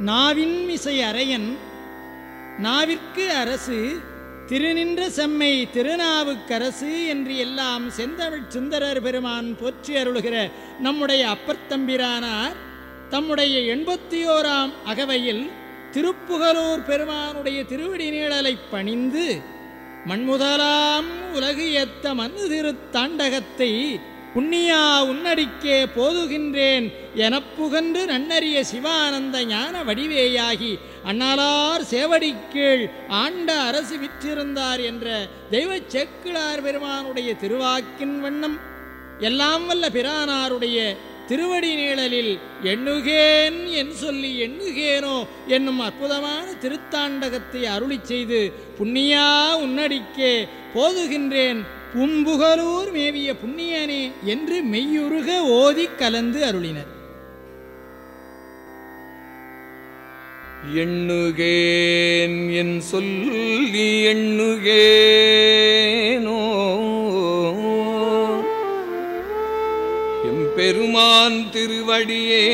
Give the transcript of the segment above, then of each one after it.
நாவின் இசை அரையன் நாவிற்கு அரசு திருநின்ற செம்மை திருநாவுக்கரசு என்று எல்லாம் செந்தமிழ் சுந்தரர் பெருமான் போற்றி அருளுகிற நம்முடைய அப்பர்த்தம்பிரானார் தம்முடைய எண்பத்தி ஓராம் அகவையில் திருப்புகலூர் பெருமானுடைய திருவடி நீழலை பணிந்து மண்முதலாம் உலகு ஏத்த மண்ணு திருத்தாண்டகத்தை புண்ணியா உன்னடிக்கே போதுகின்றேன் எனப் புகன்று நன்னறிய சிவானந்த ஞான வடிவேயாகி அண்ணலார் சேவடிக்கீழ் ஆண்ட அரசு விற்றிருந்தார் என்ற தெய்வ செக்கிழார் பெருமானுடைய திருவாக்கின் வண்ணம். எல்லாம் வல்ல பிரானாருடைய திருவடி நீழலில் எண்ணுகேன் என் சொல்லி எண்ணுகேனோ என்னும் அற்புதமான திருத்தாண்டகத்தை அருளிச் செய்து புண்ணியா உன்னடிக்கே போதுகின்றேன் பும்புகலூர் மேவிய புண்ணியனே என்று மெய்யுருக ஓதி கலந்து அருளினர். எண்ணுகேன் என் சொல்லி எண்ணுகேனோ. எம்பெருமான் திருவடியே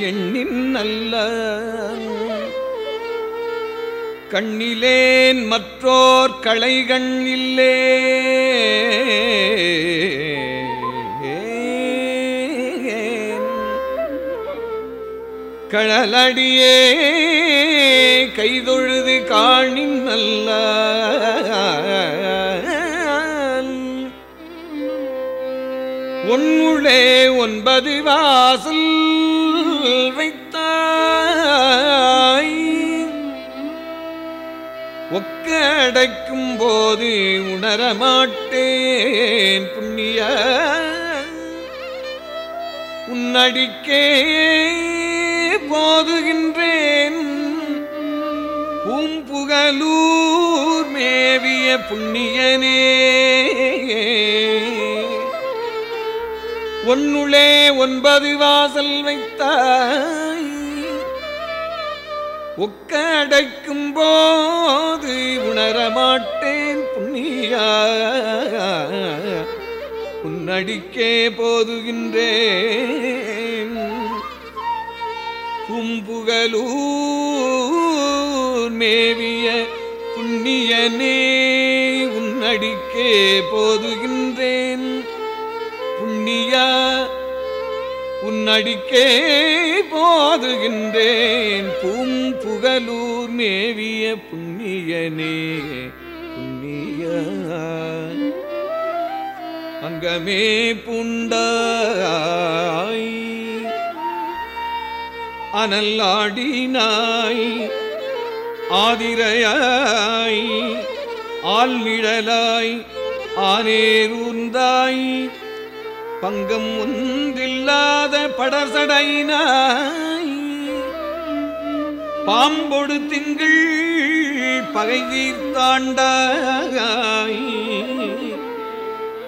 எண்ணின் நல்ல. கண்ணிலேன் மற்றோர் களைகண் இல்லே. கழலடியே கைதொழுது காணின் நல்ல ஒன்னுளே ஒன்பது வாசல் வைத்தாய். ஒக்க அடைக்கும் போது உணரமாட்டேன் புண்ணிய. உன்னடிக்கே போதுகின்றேன் பூம்புகலூர் மேவிய புண்ணியனே. ஒன்னுளே ஒன்பது வாசல் வைத்தாய். ஒக்க அடைக்கும் போது உணரமாட்டேன் புண்ணியா. உன்னடிக்கே போதுகின்றேன். கும்புகலூர் மேவிய புண்ணியனே உன்னடிக்கே போதுகின்றேன். புண்ணியா உன்னடிக்கே போதுகின்றேன். பூம்புகலூர் மேவிய புண்ணியனே புண்ணியா. அங்கமே புண்டாய் அனல்லாடினாய். ஆதிரையாய் ஆழ்நிழலாய் ஆனேரூர்ந்தாய் பங்கம் ஒன்றில்லாத படசடைனாய் பாம்பொடு திங்கள் பகை தீர்த்தாண்டாய்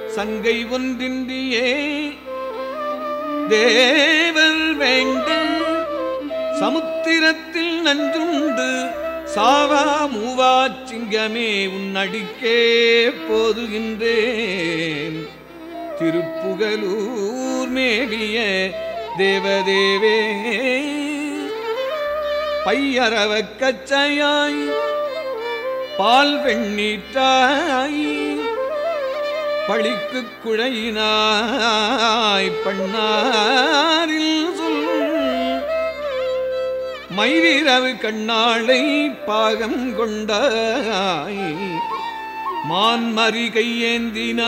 சங்கை ஒன்றின்றியே தேவர் வேண்ட சமுத்திரத்தில் நன்றுண்டு சாவா மூவா சிங்கமே உன்னடிக்கே போதுகின்றேன். திருப்புகலூர் மேவிய தேவதேவே. பையரவ கச்சையாய் பால் வெண்ணீட்டாய் பழிக்கு குழையினாய் பண்ணாரில் சொல் மயிரிரவு கண்ணாளை பாகம் கொண்டாய். மான்மறி கையேந்தினாய்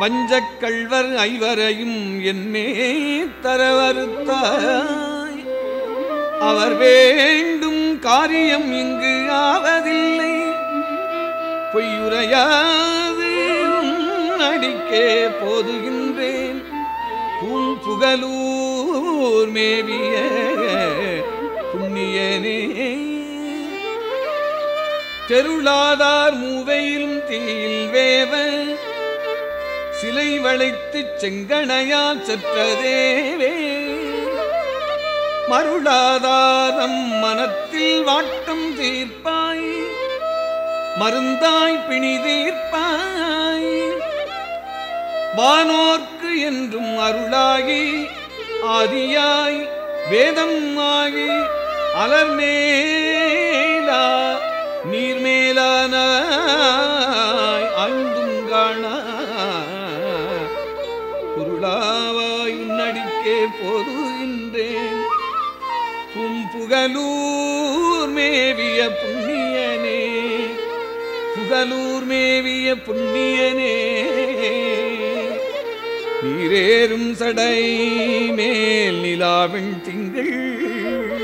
வஞ்சக்கள்வர் ஐவரையும் என்னே தரவறுத்தாய் அவர் வேண்டும் காரியம் இங்கு ஆவதில்லை. பொய்யுரையாது அடிக்கே போதுகின்றேன். பூம்புகலூர் மேவிய புண்ணியனே. தெருளாதார் மூவையிலும் தீயில் வேவ சிலை வளைத்துச் செங்கணையால் செற்றதேவே மருளாதாரம் மனத்தில் வாட்டம் தீர்ப்பாய் மருந்தாய் பிணி தீர்ப்பாய். வானோர்க்கு என்றும் அருளாகி ஆதியாய் வேதம் ஆகி அலர்மேலா நீர்மேலான ஆய்ந்தும் காண. பொருளாவாய் நடிக்கே பொது என்றேன். புகலூர் மேவிய புண்ணியனே புகலூர் மேவிய புண்ணியனே. நீரேறும் சடை மேல் நிலாவின் திங்கள்.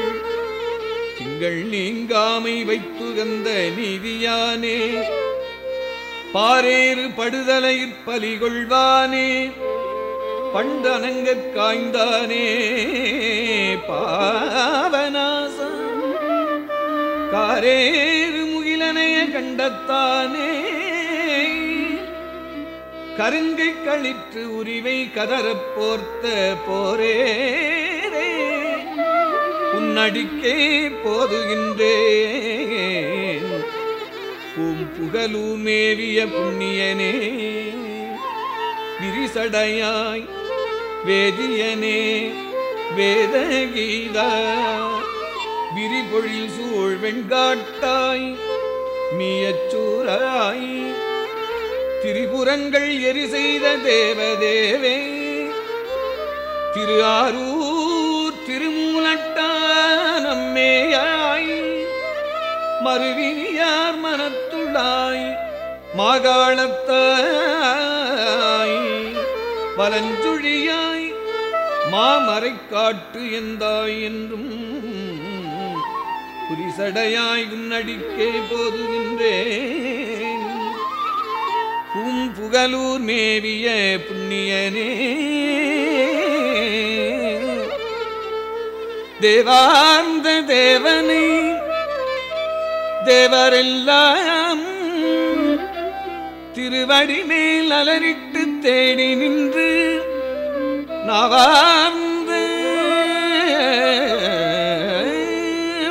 திங்கள் நீங்காமை வைத்துகந்த நீதியானே. பாரேறு படுதலையிற் பலிகொள்வானே. பண்டனங்கற் காய்ந்தானே பாவநாசம். காரேறு முகிலனைய கண்டத்தானே. கருங்கை களிற்று உரிமை கதறப் போர்த்த போரேரே. உன்னடிக்கே போதுகின்றேன். உம் புகழூர் புண்ணியனே விரிசடையாய் வேதியனே வேதகீதா. விரிபொழில் சூழ் வெண்காட்டாய் மீயச்சூராய் திரிபுரங்கள் எரி செய்த தேவதேவே. திரு ஆரூர் திருமூலட்டானம்மேயாய் மறுவினியார் மனத்துள்ளாய் மாகாளத்தாய். வலஞ்சுழியாய் மாமரைக்காட்டு எந்தாய் என்றும். புரிசடையாய் உன்னடிக்கே போதுகின்றேன். பூம்புகலூர் மேவிய புண்ணியனே. தேவார்ந்த தேவனை தேவரெல்லாம் திருவடி மேல் அலரிட்டு தேடி நின்று நவார்ந்த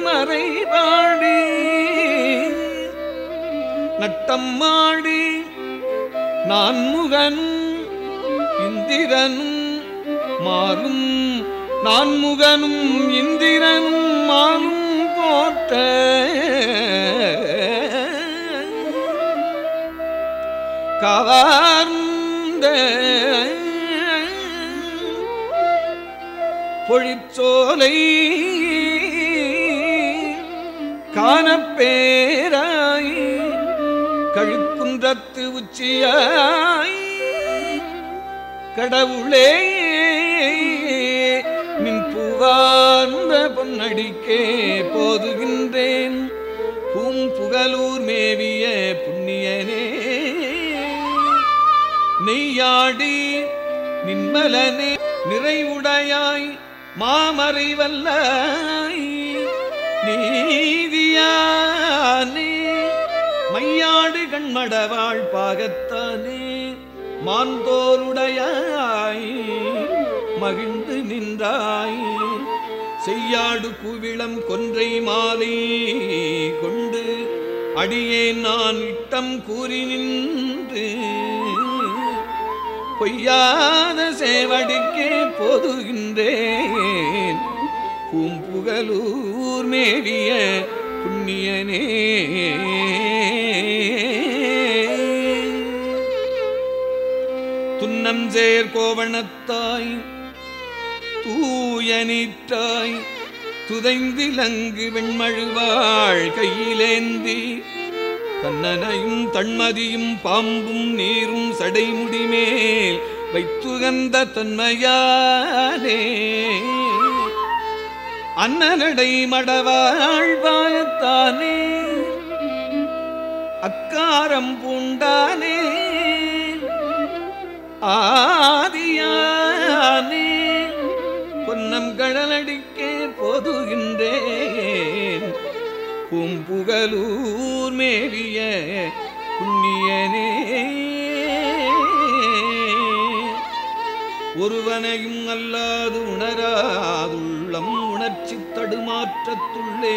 மறைபாடி நட்டம் மாடி நான்முகனும் இந்திரனும் மாலும் நான்முகனும் இந்திரனும் மானும் போட்ட கவார்ந்த பொழிச்சோலை காணப்பேரா கழுக்குன்றத்து உச்சியாய் கடவுளே நின் புகார்ந்த பொன்னடிக்கே போதுகின்றேன். பூம் புகலூர் மேவிய புண்ணியனே நெய்யாடி நின்மலனே நிறைவுடையாய் மாமறைவல்லாய் நீதியானே. மையாடு கண்மடவாள் பாகத்தானே மாந்தோருடையாய் மகிழ்ந்து நின்றாய். செய்யாடு குவிளம் கொன்றை மாலை கொண்டு அடியே நான் இட்டம் கூறி நின்று. பொய்யாத சேவடிக்கே போதுகின்றேன். பூம்புகலூர் மேவிய புண்ணியனே. துன்னஞ்சேர் கோவணத்தாய் தூயனிட்டாய் துதைந்திலங்கு வெண்மழுவாள் கையிலேந்தி கண்ணனையும் தன்மதியும் பாம்பும் நீரும் சடைமுடிமேல் வைத்துகந்த தன்மையானே அன்னநடை மடவாழ்வாயத்தானே அக்காரம் பூண்டானே. ஆதியானே பொன்னம் கடலடிக்கே போதுகின்றேன். பூம்புகலூர் மேவிய புண்ணியனே ஒருவனையும் அல்லாது உணராதுள்ளம் உணர்ச்சி தடுமாற்றத்துள்ளே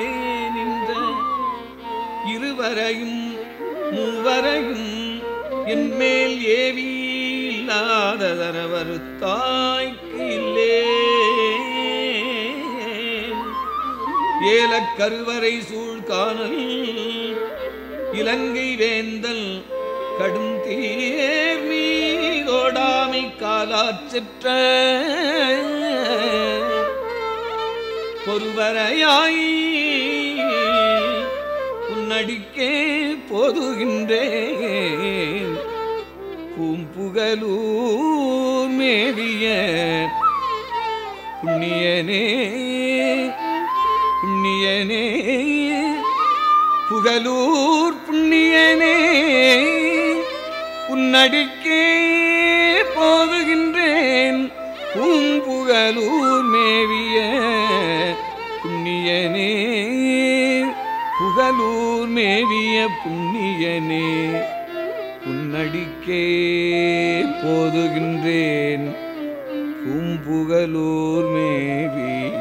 நின்ற இருவரையும் மூவரையும் என்மேல் ஏவி இல்லாததரவர் தாய்க்கு இல்லே கருவறை சூழ்கானல் இலங்கை வேந்தல் கடும் தேர் மீதோடாமை காலாற்றற்ற பொறுவரையாய் உன்னடிக்கே போதுகின்றே. பூம்புகலூர் மேவிய புண்ணியனே புண்ணியனே புகலூர் புண்ணியனே உன்னடிக்கே போதுகின்றேன். பூம்புகலூர் மேவிய புண்ணியனே புகலூர் மேவிய புண்ணியனே. நடிக்கே போதுகின்றேன். பூம்புகலூர் மேவிய